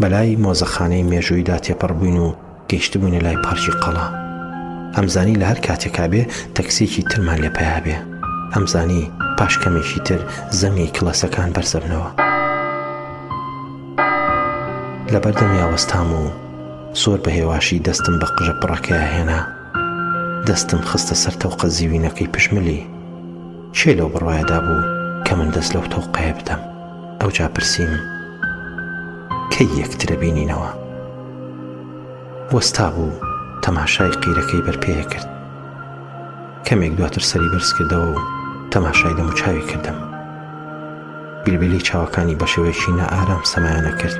بەلای مۆزەخانەی مێژوویدا تێپەڕ بووین و گەیشتبووینە لای پارکی قەڵا. ئەمزانی لە هەر کاتێکا بێ تەکسییەکی ترمان لێ پەیا بێ. ئەمزانی پاش کەمێکی تر زەمیی کڵێسەکان بەرزەبنەوە. لە بەردەمیا وەستام و زۆر بە هێواشی دەستم بە قژە پڕەکەیا هێنا. دەستم خستە سەر تەوقە زیوینەکەی پشملی. کێ لەو بڕوایەدا بوو کە من دەست لەو تەوقەیە بدەم؟ ئەوجا پرسیم کەی یەکترە بینینەوە وەستا بوو تەماشای قیرەکەی بەرپێە کرد کەمێک دواتر سەری بەرز کردەوە و تەماشای دەم و چاوی کردم بیلبیلی چاوەکانی بە شێوەیەکی نائارام سەمایانە کرد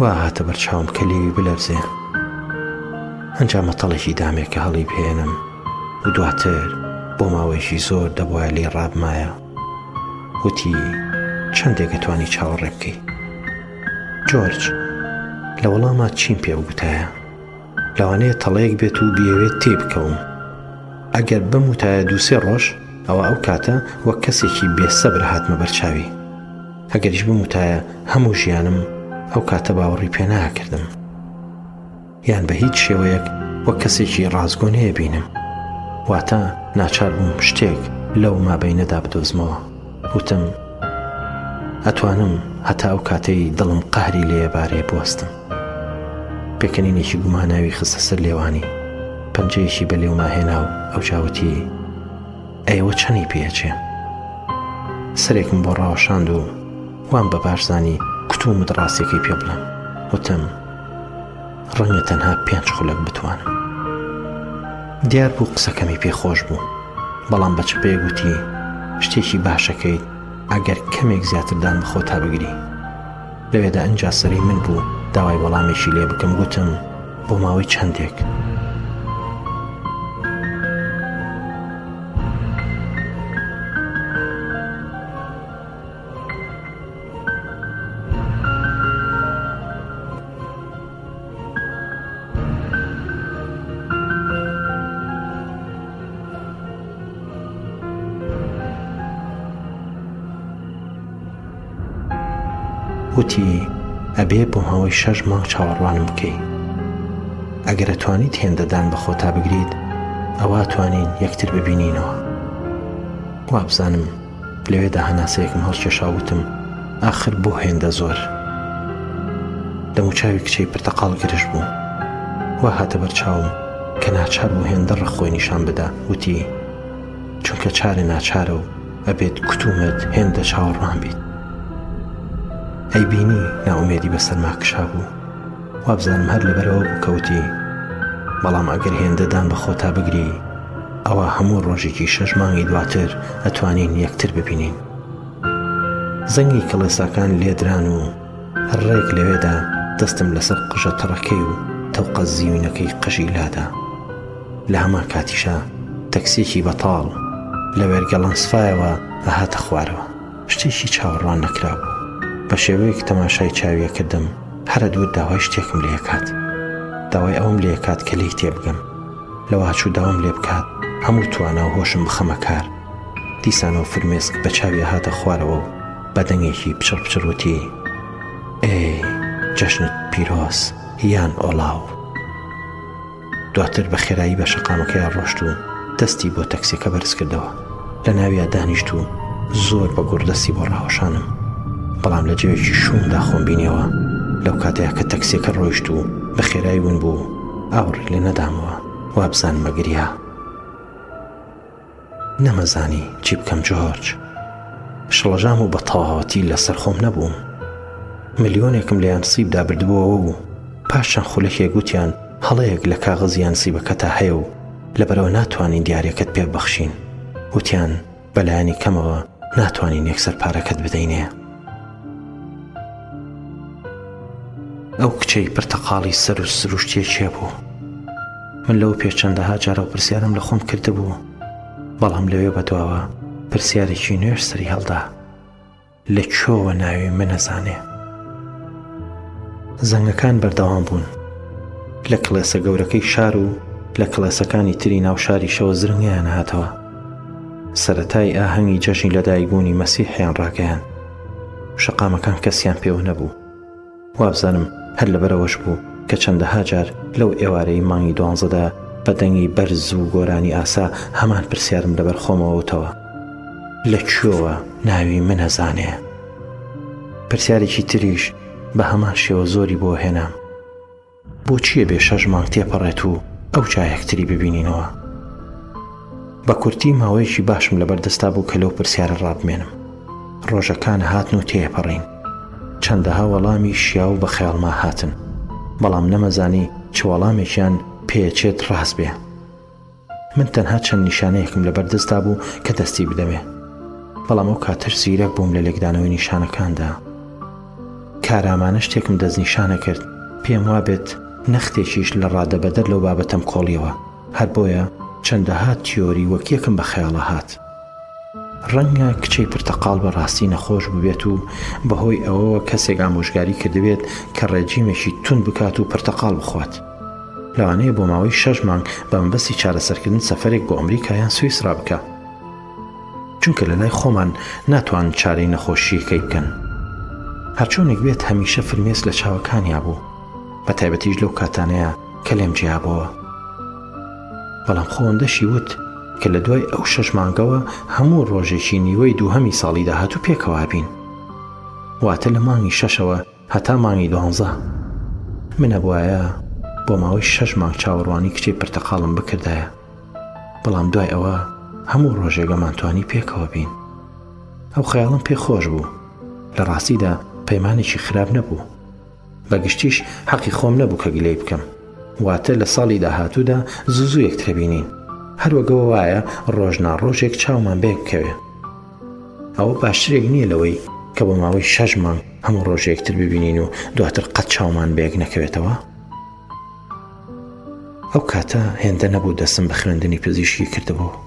وا هاتە بەر چاوم کە لێوی بلەرزێ ئەنجا مەتەڵێکی دامێکە هەڵی بهێنم و دواتر بۆ ماوەیەکی زۆر دەبواە لێ ڕابمایە وتی، چەندێک ئەتوانی چاوەڕێ بکەی؟ جۆرج، لە وەڵاما چیم پێ بگوتایە؟ لەوانەیە تەڵەیەک بێت و بیەوێت تێی بکەوم. ئەگەر بم وتایە دوو سێ ڕۆژ، ئەوە ئەو کاتە وەک کەسێکی بێسەبر هاتمە بەرچاوی. ئەگەریش بم وتایە هەموو ژیانم، ئەو کاتە باوەڕی پێ ناکردم. یان بە هیچ شێوەیەک وەک کەسێکی ڕاستگۆ نەیەبینم واتە ناچار بووم شتێک لەو مابینەدا بدۆزمەوە وتم ئەتوانم هەتا ئەو کاتەی دڵم قەهری لێبارێ بوەستم پێکەنینێکی گوماناوی خستە سەر لێوانی پەنجەیەکی بە لێوما هێنا و ئەو چاوتی ئەیوە چەنی پێچێ سەرێکم بۆ ڕاوەشاند و وام بە باشزانی کتومت ڕاستەکەی پێ بڵم وتم ڕەنگە تەنها پێنج خولەک بتوانم. دیار بوو قسەکەمی پێ خۆش بوو، بەڵام بە چپێ گوتی، شتێکی باشەکەیت ئەگەر کەمێک زیاتر دان بە خۆتا بگری. لەوێدا ئینجا سەری من بوو داوای وەڵامێکی لێ بکەم گوتم، بۆ ماوەی چەندێک؟ وتی ئەبێ بۆ ماوەی شەش مانگ چاوەڕوانم بکەی ئەگەر ئەتوانیت هێندەدان بە خۆتا بگریت ئەوە توانین یەکتر ببینینەوە وابزانم لەوێدا هەناسەیەکم هەڵکێشا وتم ئاخر بۆ هێندە زۆر دەموچاوی کچەی پرتەقاڵ گرژ بوو وا هاتە بەر چاوم کە ناچار بوو هێندە ڕەخۆی نیشان بدا وتی چونکە چارە ناچارە و ئەبێت کوتومت هێندە چاوەڕوان بیت ئەی بینی ناومێدی بەسەرما کشا بوو وابزانم هەر لەبەرەوە بوو کە وتی، بەڵام ئەگەر هێندە دان بە خۆتا بگری، ئەوا هەموو ڕۆژێکی شەش مانگی دواتر ئەتوانین یەکتر ببینین. زەنگی کڵێساکان لێدران و ڕێک لەوێدا دەستم لەسەر قژە تەڕەکەی و تەوقە زیوینەکەی قژی لادا. لە هەمان کاتیشا تەکسییەکی بەتاڵ لە وێرگەلەنسفایەوە ئەهاتە خوارەوە. شتێکی چاوەڕوان نەکرابوو. بە شێوەیەک تەماشای چاوی ئەکردم هەر ئەدوت داوای شتێکم لێ ئەکات. داوای ئەوەم لێ ئەکات کە لێی تێبگەم. لەوە هەچوو داوام لێ بکات هەموو توانا و هۆشم بخەمە کار. دیسانەوە فرمێسک بە چاوی ئەهاتە خوارەوە و بە دەنگێکی پچڕ پچڕ وتی، ئێ جەژنت پیرۆز یان ئۆڵاو. دواتر بە خێرایی بە شەقامەکەیان ڕۆشت و دەستی بۆ تەکسیەکە بەرز کردەوە لە ناویا دانیشت و زۆر بە گوڕدەستی بۆ ڕاهۆشانم بەڵام لە جێوێکی شومدا خۆم بینیەوە لەو کاتەیە کە تەکسیەکە ڕۆیشت و بە خێرای ون بوو ئاوڕی لێ نەدامەوە وابزان مەگریا نەمەزانی چی بکەم جۆرج شڵەژام و بەتەواوەتی لەسەر خۆم نەبووم ملیۆنێکم لەیان سیب دابردبووەوە و پاشان خولەکێک گوتیان هەڵەیەک لە کاغزیان سیبەکەتا هەیە و لەبەرەوە ناتوانین دیارەکەت پێ بەخشین وتیان بەلایەنی کەمەوە ناتوانین یەکسەر پارەکەت بدەینێ ئەو کچەی پرتەقاڵی سەر و سروشتیە کێ بوو من لەو پێ چەندەها جارە و پرسیارم لە خۆم کردبوو بەڵام لەوێ بەدواوە پرسیارێکی نوێش سەری هەڵدا لە کوێوە ناوی منەزانێ زەنگەکان بەردەوام بوون لە کڵێسە گەورەکەی شار و لە کڵێسەکانی تری ناو شاریشەوە زرنگیان هاتەوە سەرەتای ئاهەنگی جەژنی لەدایکبوونی مەسیحیان ڕاگەیان شەقامەکان کەسیان پێوە نەبوو وابزانم هەر لەبەرەوەش بوو کە چەندەها جار لەو ئێوارەی مانگی دوانزەدا بە دەنگی بەرز و گۆرانی ئاسا هەمان پرسیارم لەبەر خۆمەوەتەوە لە کوێوە ناوی منەزانێ پرسیارێکی تریش بە هەمان شێوە زۆری بۆ هێنام بۆچیە بێ شەش مانگ تێپەڕێت و ئەو چایەک تری ببینینەوە؟ بە کورتی ماوەیەکی باشم لەبەر دەستا بوو کە لەو پرسیارە ڕابمێنم. ڕۆژەکان هاتن و تێپەڕین. چەندەها وەڵامی شیاو بە خەیاڵما هاتن. بەڵام نەمەزانی چ وەڵامێکیان پێ چێت ڕاست بێ. من تەنها چەند نیشانەیەکم لە بەردەستدا بوو کە دەستی بدەمێ بەڵام ئەو کاتر زیرەک بووم لە لێکدانەوەی نیشانەکاندا کارامانە شتێکم دەستنیشانە کرد پێم وابێت نەختێکیش لە ڕادەبەدەر لەو بابەتەم کۆڵیەوە هەر بۆیە چەندەها تیۆری وەک یەکم بە خەیاڵە هات ڕەنگە کچەی پرتەقاڵ بە ڕاستی نەخۆش ببێت و بەهۆی ئەوەوە کەسێک ئامۆژگاری کردبێت کە ڕێجیمێکی توند بکات و پرتەقاڵ بخوات. لەوانەیە بۆ ماوەی شەش مانگ بە مەبەستی چارەسەرکردن سەفەرێک بۆ ئەمریکا یان سویسڕا بکە. چونکە لە لای خۆمان ناتوان چارەی نەخۆشییەکەی بکەن. هەرچۆنێک بێت هەمیشە فرمێس لە چاوەکانیا بوو. بە تایبەتیش لەو کاتانەیە کە لێم جیابۆوە. بەڵام خۆندەشی وت کە لە دوای ئەو شەش مانگەوە هەموو ڕۆژێکی نیوەی دووهەمی ساڵی داهاتوو پێکەوابین واتە لە مانگی شەشەوە هەتا مانگی دوانزە منە بواە بۆ ماوەی شەش مانگ چاوەڕوانی کچەی پرتەقاڵم بکردایە بەڵام دوای ئەوە هەموو ڕۆژێگەمانتوانی پێکەوە بین ئەو خەیاڵم پێ خۆش بوو لە ڕاستیدا پەیمانێکی خراپ نەبوو بە گشتیش حەقی خۆم نەبوو کە گلەی بکەم. واتە لە ساڵی داهاتوودا زوو زوو یەکتر بینین. هەر وەگەوە وایە ڕۆژ نا ڕۆژێک چاومان بەیەک بکەوێ. ئەوە باشترێک نییە لەوەی کە بۆ ماوەی شەش مانگ هەموو ڕۆژ یەکتر ببینین و دواتر قەت چاومان بەیەک نەکەوێتەوە؟ ئەو کاتە هێندە نەبوو دەسم بە خوێندنی پزیشکی کردبوو.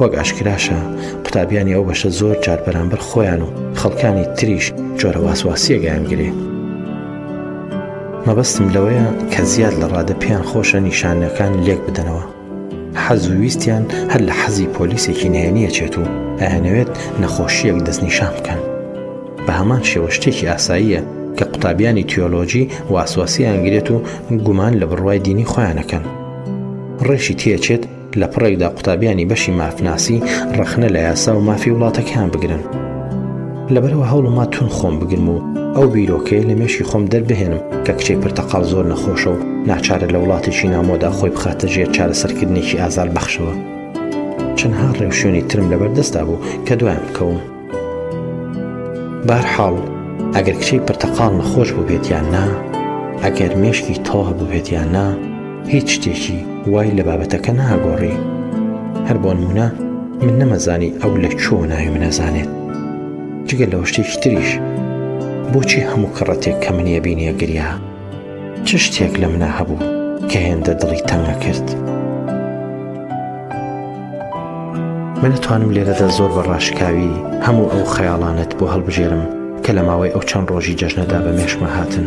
وەک ئاشکراشە قوتابیانی ئەو بەشە زۆر جار بەرامبەر خۆیان و خەڵکانی تریش جۆرە واسواسیە گیان گرێ. مەبەستم لەوەیە کە زیاد لە ڕادە پێیان خۆشە نیشانەکان لێک بدەنەوە. حەز و ویستیان هەر لە حەزی پۆلیسێکی نهێنیە چێت و ئەیانەوێت نەخۆشیەک دەستنیشان بکەن بە هەمان شێوە شتێکی ئاساییە کە قوتابیانی تیۆلۆجی واسواسیان گرێت و گومان لە بڕوای دینی خۆیانەکەن ڕێشی تێچێت لە پڕێکدا قوتابیانی بەشی مافناسی ڕەخنە لە یاسا و مافی وڵاتەکەیان بگرن. لەبەرەوە هەوڵما تون خۆم بگرم و ئەو بیرۆکەیە لە مێشی خۆم دەربهێنم کە کچەی پرتەقاڵ زۆر نەخۆشە و ناچارە لە وڵاتێکی نامۆدا خۆی بخاتە ژێر چارەسەرکردنێکی ئازار بەخشەوە چەندها ڕێوشوێنی ترم لەبەردەستدا بوو کە دوایان بکەوم بارحاڵ ئەگەر کچەی پرتەقاڵ نەخۆش بووبێت یان نا ئەگەر مێشکی تەوا بووبێت یان نا هیچ شتێکی وای لە بابەتەکە ناگۆڕی هەر بۆ نمونە من نەمەزانی ئەو لە چۆ ناوی منەزانێت جگە لەوە شتێکی تریش بۆچی هەموو کڕەتێک کە منیە بینیە گریا چ شتێک لە منە هەبوو کە هێندە دڵی تەنگە کرد من توانم لێرەدا زۆر بە ڕاشکاوی هەموو ئەو خەیاڵانت بۆ هەڵبژێرم کە لە ماوەی ئەو چەند ڕۆژی جەژنەدا بە مێشمە هاتن